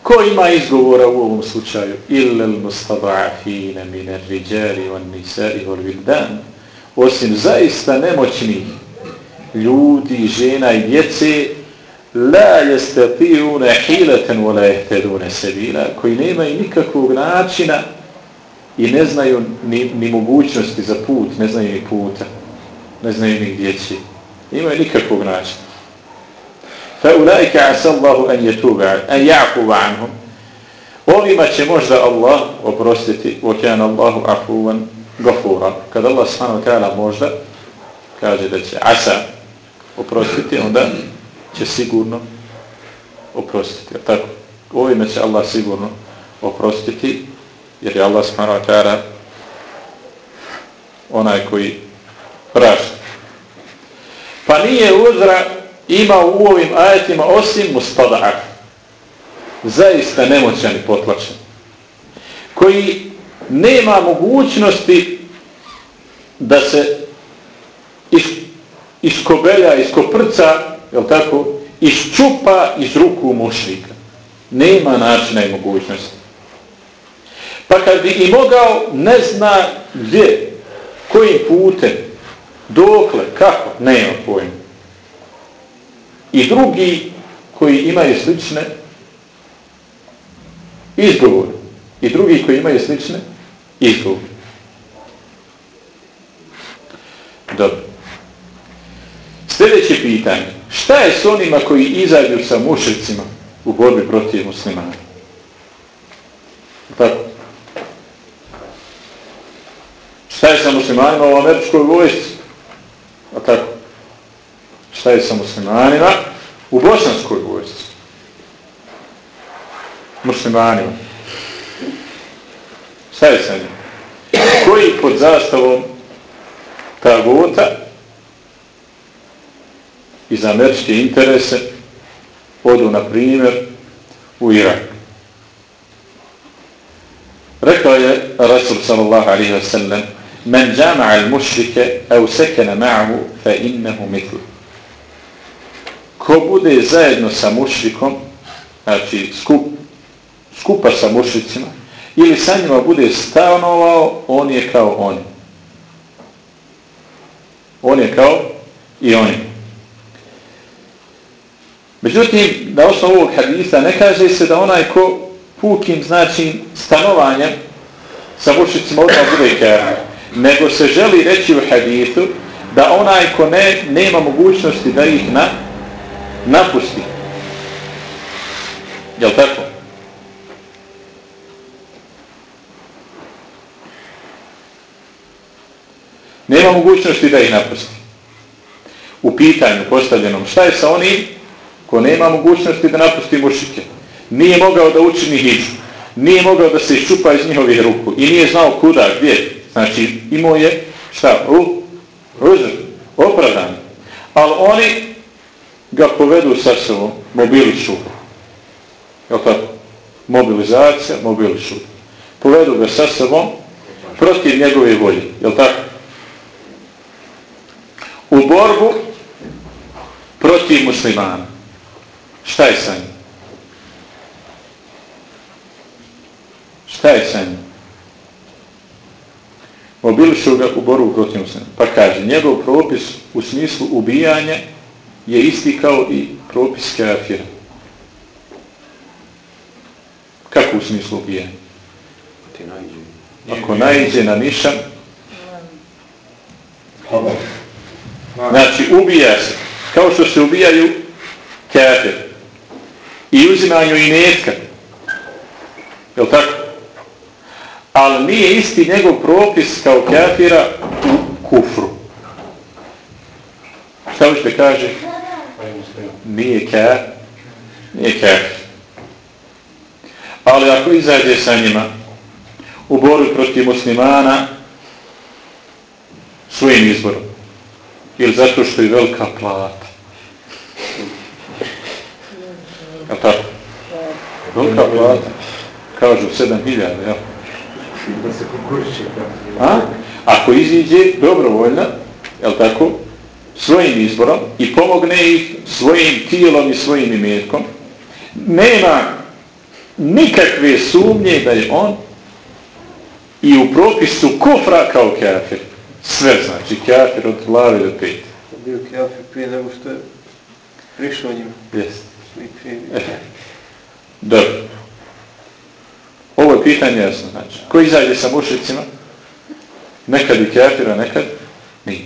Ko ima izgovora u ovom slučaju? Illel mustada'afine mine riđari on nisari vol vildan. Osim zaista nemoćnih ljudi, žena i djece la jestatijune hileten vola jehtedune sebila koji nemaju nikakvog načina i ne znaju ni, ni mogućnosti za put, ne znaju ni puta, ne znaju ni gdje će. Imaju nikakvog načina. Fa عَسَ asallahu an يَتُوبَ an ya'fuva anhum. Ovima će možda Allah oprostiti, وَكَانَ اللَّهُ Allahu afuwan ghafura. Kad Allah subhanahu ta'ala možda kaže da će asa oprostiti, onda će sigurno oprostiti. Tako, ovime će Allah sigurno oprostiti, jer je Allah subhanahu wa ta'ala onaj koji prašta. Pa nije uzra ima u ovim ajetima osim mustada'ak. Zaista nemoćan i potlačen. Koji nema mogućnosti da se iskobelja, iskoprca, jel tako, iščupa iz ruku mušnika. Nema načina i mogućnosti. Pa kad bi i mogao, ne zna gdje, kojim putem, dokle, kako, nema pojma. I drugi koji imaju slične izgovore. I drugi koji imaju slične izgovore. Dobro. Sljedeće pitanje. Šta je s onima koji izađu sa mušicima u borbi protiv muslimana? Tako. Šta je sa muslimanima u američkoj vojsci? A tako. Šta je sa muslimanima u bosanskoj vojsci? Muslimanima. Šta je sa njim? Koji pod zastavom ta gota i za američke interese odu, na primjer, u Irak. Rekao je Rasul sallallahu alaihi wa sallam Men jama'a al-mušrike au sekena ma'ahu fa innehu mitlu. Ko bude zajedno sa mušrikom, znači skup, skupa sa mušricima, ili sa njima bude stanovao, on je kao oni. On je kao i oni. Međutim, na osnovu ovog hadisa ne kaže se da onaj ko pukim znači stanovanjem sa mušicima odmah bude kjera. Nego se želi reći u hadisu da onaj ko ne, nema mogućnosti da ih na, napusti. Jel tako? Nema mogućnosti da ih napusti. U pitanju postavljenom šta je sa onim ko nema mogućnosti da napusti mušike. nije mogao da učini hijđu, nije mogao da se iščupa iz njihovih ruku i nije znao kuda, gdje. Znači, imao je, šta, u, uzr, opravdan. Ali oni ga povedu sa sobom, mobilišu. Je tako? Mobilizacija, mobilišu. Povedu ga sa sobom protiv njegove volje. Jel tako? U borbu protiv muslimana. Šta je sa njim? Šta je sa njim? Mobilišu ga u borbu protiv muslimana. Pa kaže, njegov propis u smislu ubijanja je isti kao i propis kafira. Kako u smislu ubijanja? Ako najđe na nišan, znači ubija se, kao što se ubijaju kafir i uzimanju i netka. Je tako? Ali nije isti njegov propis kao kafira u kufru. Šta što kaže? Nije kafir. Nije kafir. Ali ako izađe sa njima u borbi protiv muslimana svojim izborom ili zato što je velika plata. Je tako? Velika plata. Kažu 7000, jel? Da se konkuriši. A? Ako iziđe dobrovoljno, jel tako? Svojim izborom i pomogne ih svojim tijelom i svojim imetkom, nema nikakve sumnje da je on i u propisu kufra kao kafir. Sve znači, kafir od glave do pet. Bio kafir prije nego što je prišao njim. Jeste. [LAUGHS] Dobro. Ovo je pitanje jasno, znači. Ko izađe sa mušicima? Nekad i kafira, nekad nije.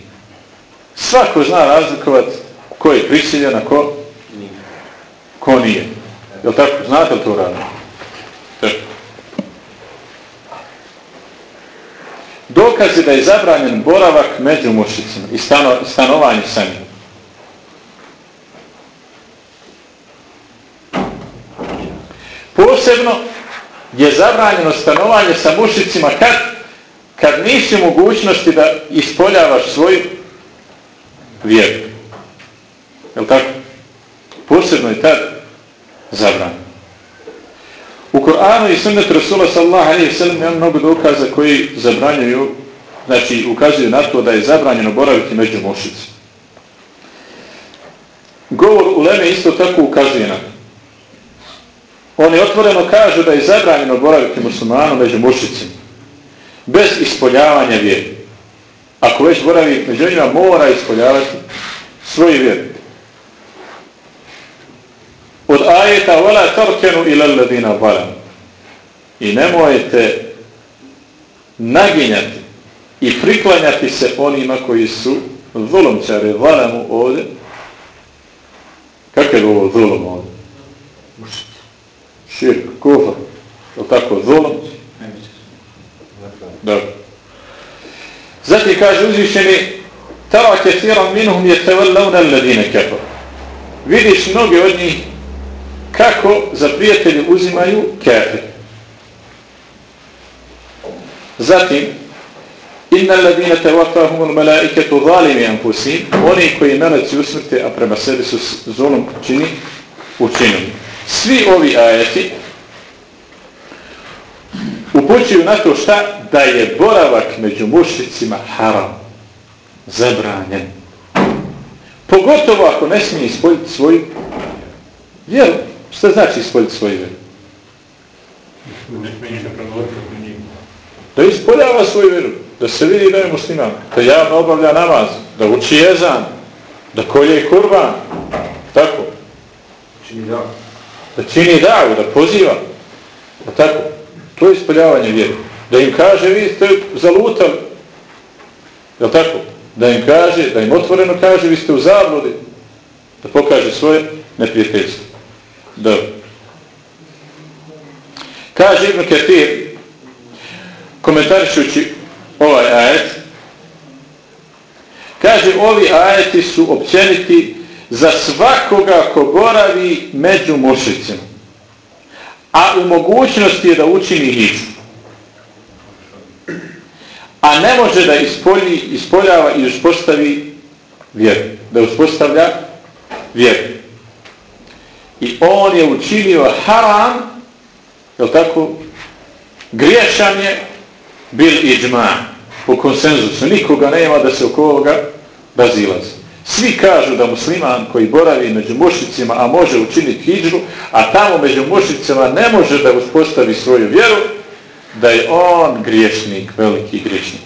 Svako zna razlikovat ko je prisiljen, a ko? Ko nije. Je li tako? Znate li to radno? Dokaz je da je zabranjen boravak među mušicima i stano, stanovanje sa njim. Posebno je zabranjeno stanovanje sa mušicima kad, kad nisi mogućnosti da ispoljavaš svoju vjeru. Je li tako? Posebno je tad zabranjeno. U Koranu i sunnetu Rasula sallaha alaihi sallam ima mnogo dokaza koji zabranjuju, znači ukazuju na to da je zabranjeno boraviti među mušicima. Govor u Leme isto tako ukazuje na to. Oni otvoreno kažu da je zabranjeno boraviti muslimanom među mušicima. Bez ispoljavanja vjeri. Ako već boravi među njima, mora ispoljavati svoju vjeru. Od ajeta vola torkenu ila ladina valam. I nemojte naginjati i priklanjati se onima koji su zulomčari valamu ovdje. Kako je ovo zulom ovdje? Širk, kufr. ili tako zulom? Dobro. Zatim kaže uzvišeni Tara kethiran minhum je tevallavna alladine kefar. Vidiš mnogi od njih kako za prijatelje uzimaju kefir. Zatim Inna alladine tevafahumul malaiketu zalimi anfusim Oni koji naraci usmrte, a prema sebi su zulom čini, učinili. Svi ovi ajeti upućuju na to šta? Da je boravak među mušicima haram. Zabranjen. Pogotovo ako ne smije ispoljiti svoju vjeru. Šta znači ispoljiti svoju vjeru? Da ispoljava svoju vjeru. Da se vidi da je musliman. Da javno obavlja namaz. Da uči jezan. Da kolje kurban. Tako. Čini da. Da čini davu, da poziva. Da tako. To je ispoljavanje vjeru. Da im kaže, vi ste zalutali. Je tako? Da im kaže, da im otvoreno kaže, vi ste u zabludi. Da pokaže svoje neprijateljstvo. Da. Kaže Ibn Ketir, komentarišući ovaj ajet, kaže, ovi ajeti su općeniti za svakoga ko boravi među mušicima. a u mogućnosti je da učini hijđu. A ne može da ispolji, ispoljava i uspostavi vjeru. Da uspostavlja vjeru. I on je učinio haram, je tako, griješan je bil iđma po konsenzusu. Nikoga nema da se oko ovoga razilazi. Svi kažu da musliman koji boravi među mušicima, a može učiniti hijđu, a tamo među mušicima ne može da uspostavi svoju vjeru, da je on griješnik, veliki griješnik.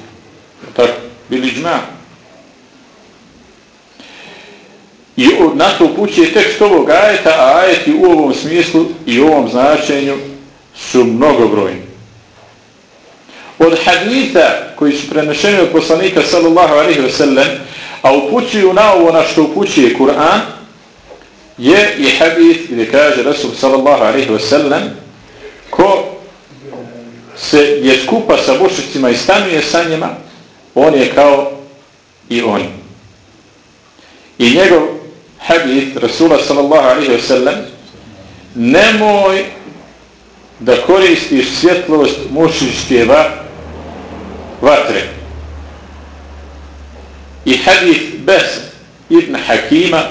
Tako, bili džma. I na to upućuje tekst ovog ajeta, a ajeti u ovom smislu i u ovom značenju su mnogobrojni. Od haditha koji su prenešeni od poslanika sallallahu alaihi wa sallam, a upućuju na ovo na što upućuje Kur'an, je i hadith gdje kaže Rasul sallallahu alaihi wa sallam, ko se je skupa sa bošicima i stanuje sa njima, on je kao i oni. I njegov hadith Rasula sallallahu alaihi wa sallam, nemoj da koristiš svjetlost mušičke vatre. I hadith Bes ibn Hakima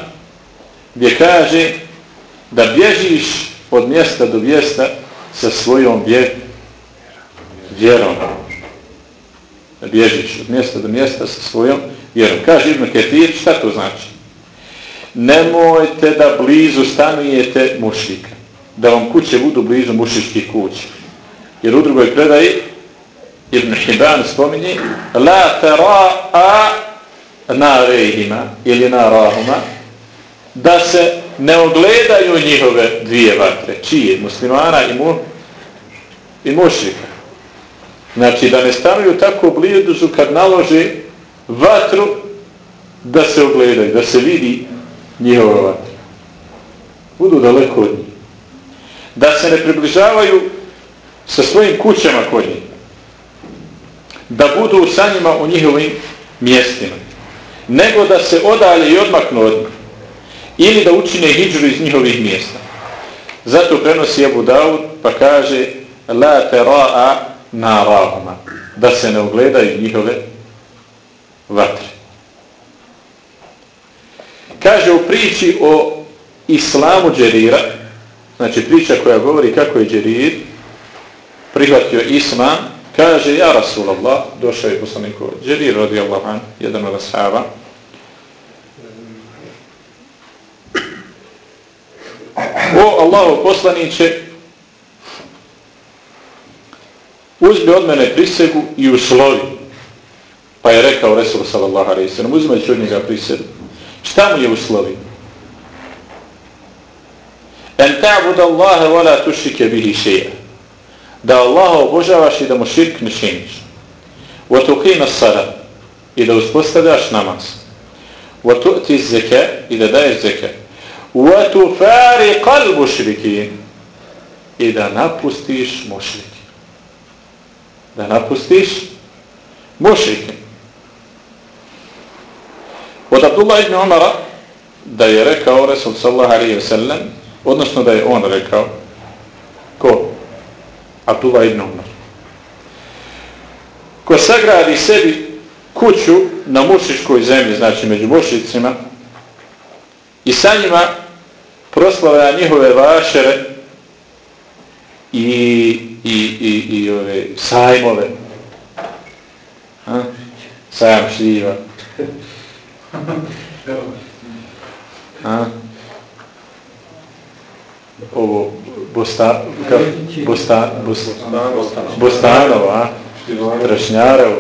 gdje kaže da bježiš od mjesta do mjesta sa svojom vjerom. Da bježiš od mjesta do mjesta sa svojom vjerom. Kaže Ibn Ketir, šta to znači? Nemojte da blizu stanujete mušika. Da vam kuće budu blizu mušičkih kuća. Jer u drugoj predaji Ibn Hibban spominje La tera'a na rejhima ili na rahuma da se ne ogledaju njihove dvije vatre. Čije? Muslimana i, mu, i mušika. Znači da ne stanuju tako blizu kad nalože vatru da se ogledaju, da se vidi njihova vatra. Budu daleko od njih. Da se ne približavaju sa svojim kućama kod njih. Da budu sa njima u njihovim mjestima nego da se odalje i odmaknu od njih ili da učine hijđru iz njihovih mjesta. Zato prenosi Abu Dawud pa kaže la tera'a narahuma da se ne ugledaju njihove vatre. Kaže u priči o islamu Džerira, znači priča koja govori kako je Džerir prihvatio islam, Kaže, ja Rasulallah, došao je poslaniku Džerir radijallahu an, jedan od ashaba. O Allahu poslaniće, uzmi od mene prisegu i uslovi. Pa je rekao Resul sallallahu alaihi sallam, uzmajući od njega prisegu. Šta mu je uslovi? En ta'bud Allahe wa la tušike bihi še'a da Allaha obožavaš i da mu širk ne činiš. وَتُقِيمَ الصَّلَةِ i da uspostavljaš namaz. وَتُؤْتِ الزَّكَ i da daješ zeka. وَتُفَارِقَ الْبُشْرِكِينَ i da napustiš mušrike. Da napustiš mušrike. Od Abdullah ibn Umara da je rekao Resul sallahu alaihi wa sallam odnosno da je on rekao ko? Abdullah ibn Umar. Ko sagradi sebi kuću na mušičkoj zemlji, znači među mušicima, i sa njima proslavlja njihove vašere i, i, i, i ove sajmove, ha? sajam šljiva, ha? ovo Bosta, ka, Bosta, Bosta, Bostanov, a? Trašnjarov,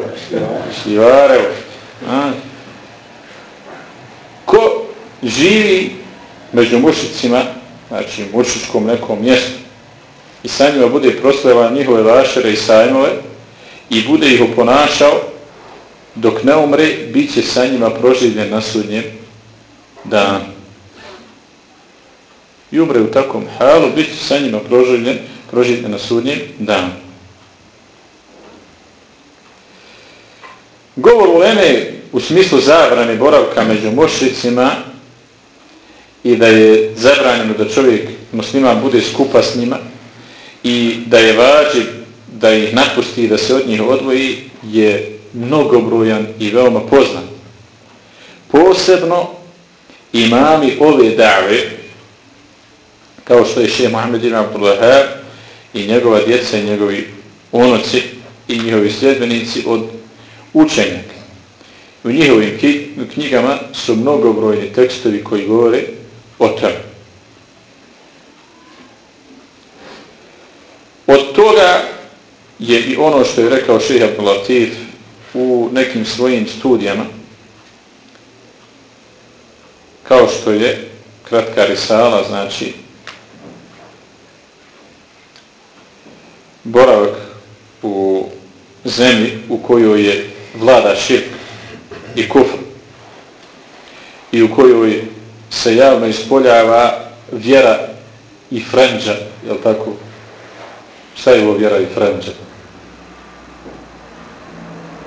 Šljivarov. A? Ko živi među mušicima, znači u mušičkom nekom mjestu, i sa njima bude proslava njihove vašere i sajmove, i bude ih oponašao, dok ne umre, bit će sa njima proživljen na sudnjem danu i umre u takvom halu, bit će sa njima proživljen, proživljen na sudnjem danu. Govor u Leme u smislu zabrane boravka među mošicima i da je zabranjeno da čovjek muslima bude skupa s njima i da je važi da ih napusti i da se od njih odvoji je mnogobrojan i veoma poznan. Posebno imami ove dave, kao što je še Mohamed ibn Abdullahab i njegova djeca i njegovi onoci i njihovi sljedbenici od učenjaka. U njihovim knjigama su mnogobrojni tekstovi koji govore o tome. Od toga je i ono što je rekao Šeha Abdullatif u nekim svojim studijama, kao što je kratka risala, znači boravak u zemlji u kojoj je vlada širk i kufr i u kojoj se javno ispoljava vjera i frenđa, je li tako? Šta je ovo vjera i frenđa?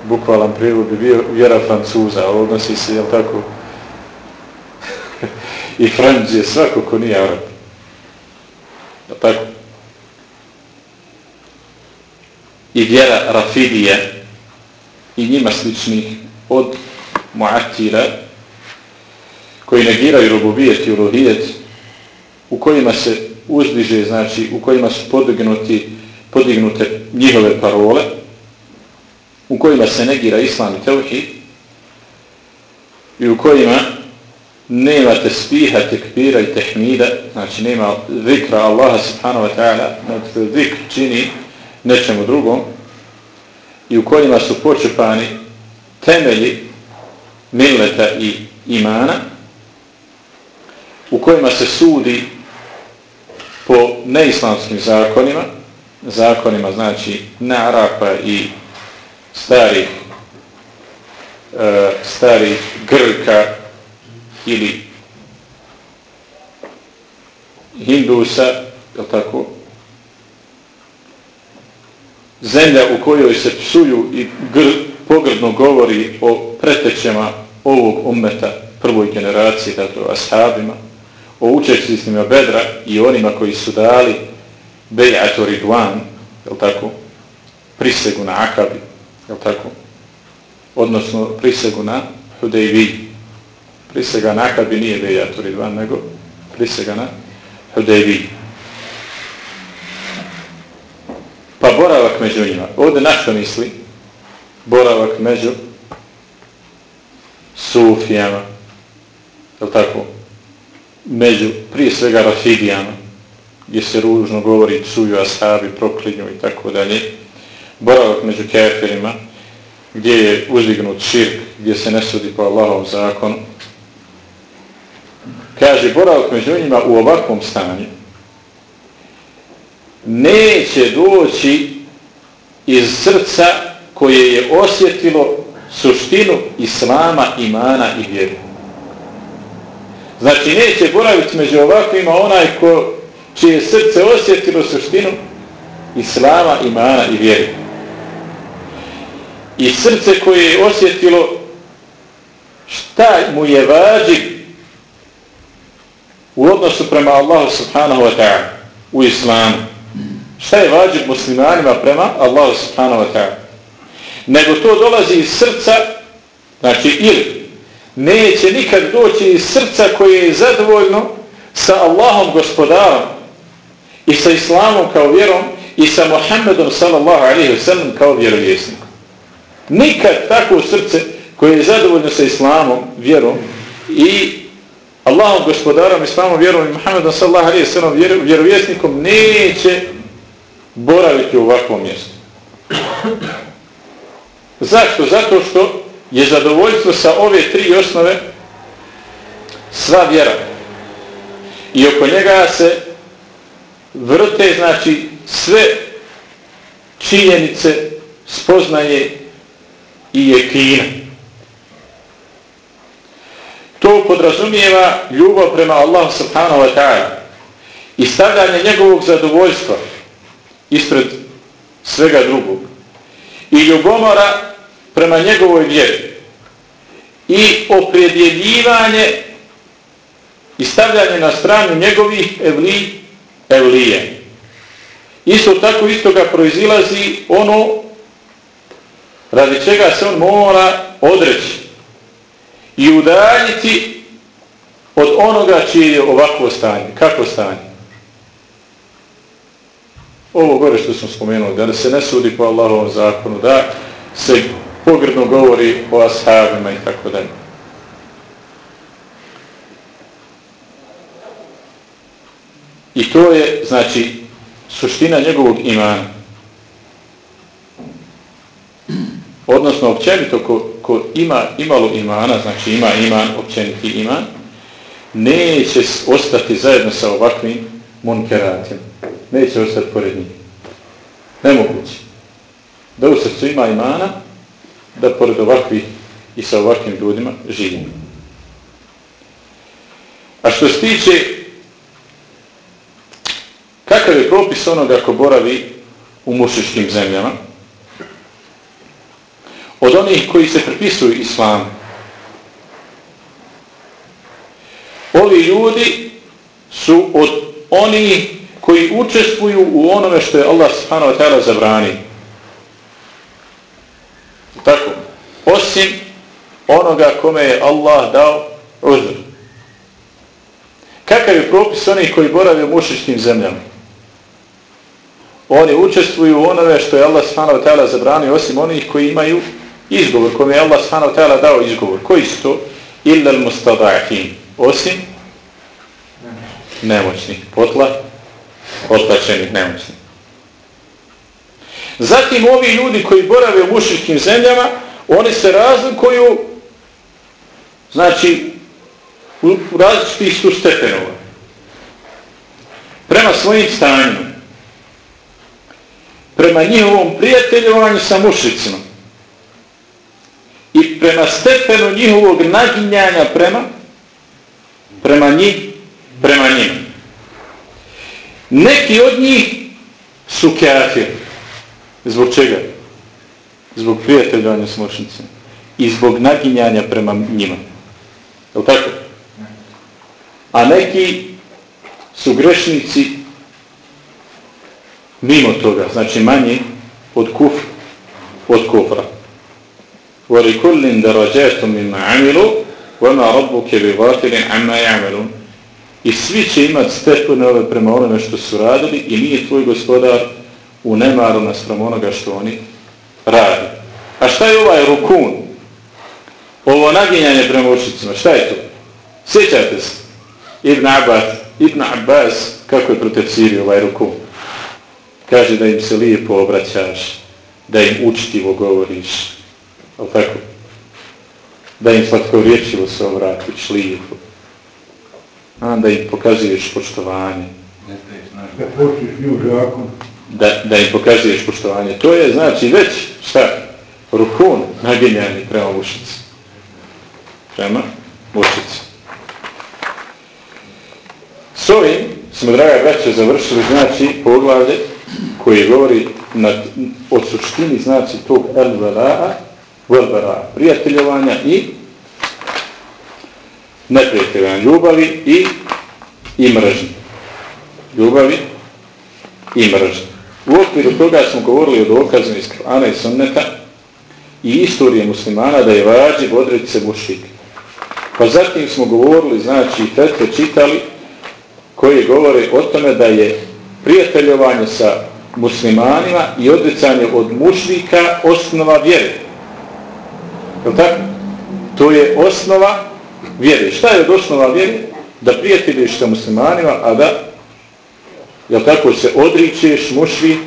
Bukvalan prijevod bi bio vjera francuza, odnosi se, je li tako? [LAUGHS] I frenđ je svako ko nije Arab. Je li tako? I vjera Rafidija i njima sličnih od muatira koji negiraju rububijet i uruhijet u kojima se uzdiže, znači u kojima su podignuti, podignute njihove parole u kojima se negira islam i tevhid i u kojima nema tespiha, tekbira i tehmida, znači nema zikra Allaha subhanahu wa ta'ala, znači zikr čini nečemu drugom i u kojima su počepani temelji milleta i imana u kojima se sudi po neislamskim zakonima zakonima znači Narapa i starih e, starih Grka ili Hindusa je tako? Zemlja u kojoj se psuju i gr, pogrdno govori o pretećama ovog ummeta prvoj generaciji, dakle o ashabima, o učestvicima bedra i onima koji su dali bejatu ridwan, je tako, prisegu na akabi, je tako, odnosno prisegu na hudejvi. Prisega na akabi nije bejatu ridwan, nego prisega na hudejvi. Pa boravak među njima. Ovdje našto misli? Boravak među sufijama, je tako, među, prije svega rafidijama, gdje se ružno govori, psuju asabi, proklinju i tako dalje, boravak među kefirima, gdje je uzdignut širk, gdje se ne sudi po Allahov zakonu, kaže, boravak među njima u ovakvom stanju, neće doći iz srca koje je osjetilo suštinu islama, imana i vjeru. Znači, neće boraviti među ovakvima onaj ko čije srce osjetilo suštinu islama, imana i vjeru. I srce koje je osjetilo šta mu je vađi u odnosu prema Allahu subhanahu wa ta'ala u islamu. Šta je vađib muslimanima prema Allahu subhanahu wa ta'ala? nego to dolazi iz srca, znači ili neće nikad doći iz srca koje je zadovoljno sa Allahom gospodarom i sa Islamom kao vjerom i sa Muhammedom sallallahu alaihi wa sallam kao vjerovjesnikom. Nikad tako srce koje je zadovoljno sa Islamom, vjerom i Allahom gospodarom, Islamom, vjerom i Muhammedom sallallahu alaihi wa sallam vjerovjesnikom neće boraviti u ovakvom mjestu. Zašto? Zato što je zadovoljstvo sa ove tri osnove sva vjera. I oko njega se vrte, znači, sve činjenice, spoznaje i jekina. To podrazumijeva ljubav prema Allahu subhanahu wa ta'ala i stavljanje njegovog zadovoljstva ispred svega drugog. I ljubomora prema njegovoj vjeri i opredjeljivanje i stavljanje na stranu njegovih evli, evlije. Isto tako isto ga proizilazi ono radi čega se on mora odreći i udaljiti od onoga čije je ovakvo stanje. Kako stanje? Ovo gore što smo spomenuli, da se ne sudi po Allahovom zakonu, da se pogrdno govori o ashabima i tako dalje. I to je, znači, suština njegovog imana. Odnosno, općenito, ko, ko ima imalo imana, znači ima iman, općeniti iman, neće ostati zajedno sa ovakvim munkeratim. Neće ostati pored njih. Nemoguće. Da u srcu ima imana, da pored ovakvih i sa ovakvim ljudima živimo. A što se tiče kakav je propis onoga ko boravi u mušičkim zemljama, od onih koji se prepisuju islamu, ovi ljudi su od oni koji učestvuju u onome što je Allah subhanahu wa ta'ala zabrani. Tako. Osim onoga kome je Allah dao uzor. Kakav je propis onih koji borave u mušičkim zemljama? Oni učestvuju u onome što je Allah subhanahu wa ta'ala zabranio, osim onih koji imaju izgovor, kome je Allah subhanahu wa ta'ala dao izgovor. Koji su to? Illa al-mustada'atim. Osim nemoćnih potla, potlačenih nemoćnih. Zatim ovi ljudi koji borave u mušičkim zemljama, oni se razlikuju znači u različitih su stepenova. Prema svojim stanjima. Prema njihovom prijateljovanju sa mušicima. I prema stepenu njihovog naginjanja prema prema njih, prema njima. Neki od njih su kafir. Zbog čega? Zbog prijateljovanja s moćnicima. I zbog naginjanja prema njima. Je tako? A neki su grešnici mimo toga, znači manji od kuf, od kufra. وَلِكُلِّنْ دَرَجَاتُمْ مِمَّا عَمِلُوا وَمَا رَبُّكَ بِغَافِلٍ عَمَّا يَعْمَلُونَ I svi će imati stepene ove prema onome što su radili i nije tvoj gospodar u nemaru naspram onoga što oni radi. A šta je ovaj rukun? Ovo naginjanje prema učicima, šta je to? Sjećate se? Ibn Abbas, Ibn Abbas, kako je protefsirio ovaj rukun? Kaže da im se lijepo obraćaš, da im učitivo govoriš, ali tako? Da im slatko riječivo se obratiš lijepo. Da im pokazuješ poštovanje. Da počeš nju zakon da, da im pokazuješ poštovanje. To je znači već šta? Rukun naginjani prema mušici. Prema mušici. S ovim smo, draga braća, završili znači poglavlje koji govori nad, o suštini znači tog el-vela'a vel prijateljovanja i neprijateljan ljubavi i i mržnje. Ljubavi i mržnje. U okviru toga smo govorili o dokazu iz Kur'ana i Sunneta i istorije muslimana da je vađiv odreći se mušik. Pa zatim smo govorili, znači, fetve čitali koji govore o tome da je prijateljovanje sa muslimanima i odricanje od mušlika osnova vjere. Je tako? To je osnova vjeri. Šta je od osnova vjeri? Da prijateljiš sa muslimanima, a da jel tako se odričeš mušvi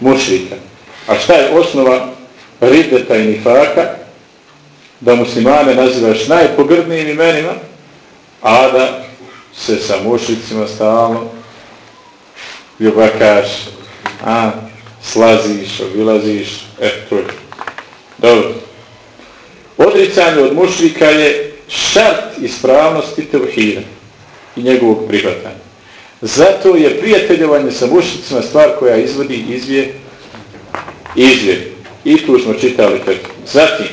mušvika. A šta je osnova rideta i nifaka? Da muslimane nazivaš najpogrdnijim imenima, a da se sa mušicima stalno ljubakaš, a slaziš, obilaziš, eto je. Dobro. Odricanje od mušvika je šart ispravnosti tevhida i njegovog prihvatanja. Zato je prijateljovanje sa mušicima stvar koja izvodi izvije izvje. I tu smo čitali kad. Zatim,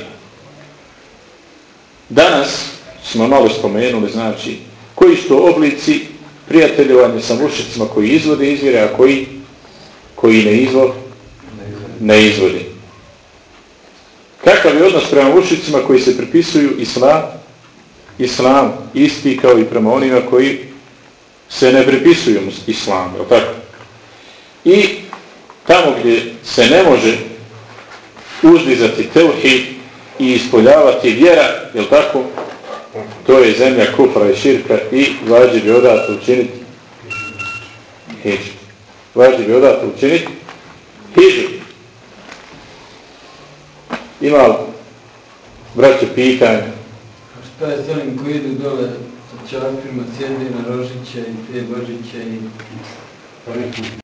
danas smo malo spomenuli, znači, koji su to oblici prijateljovanja sa mušicima koji izvode izvjere, a koji koji ne izvod ne izvodi. Kakav je odnos prema mušicima koji se pripisuju islam? Islam isti kao i prema onima koji se ne pripisuju islam, je tako? I tamo gdje se ne može uzdizati teuhid i ispoljavati vjera, je tako? To je zemlja kufra i širka i vađi bi odato učiniti hijđu. Vađi bi odato učiniti hijđu. Ima li braće pitanje? A šta je s onim koji idu dole sa čarpima, sjedi na rožiće i te Božića i... Pa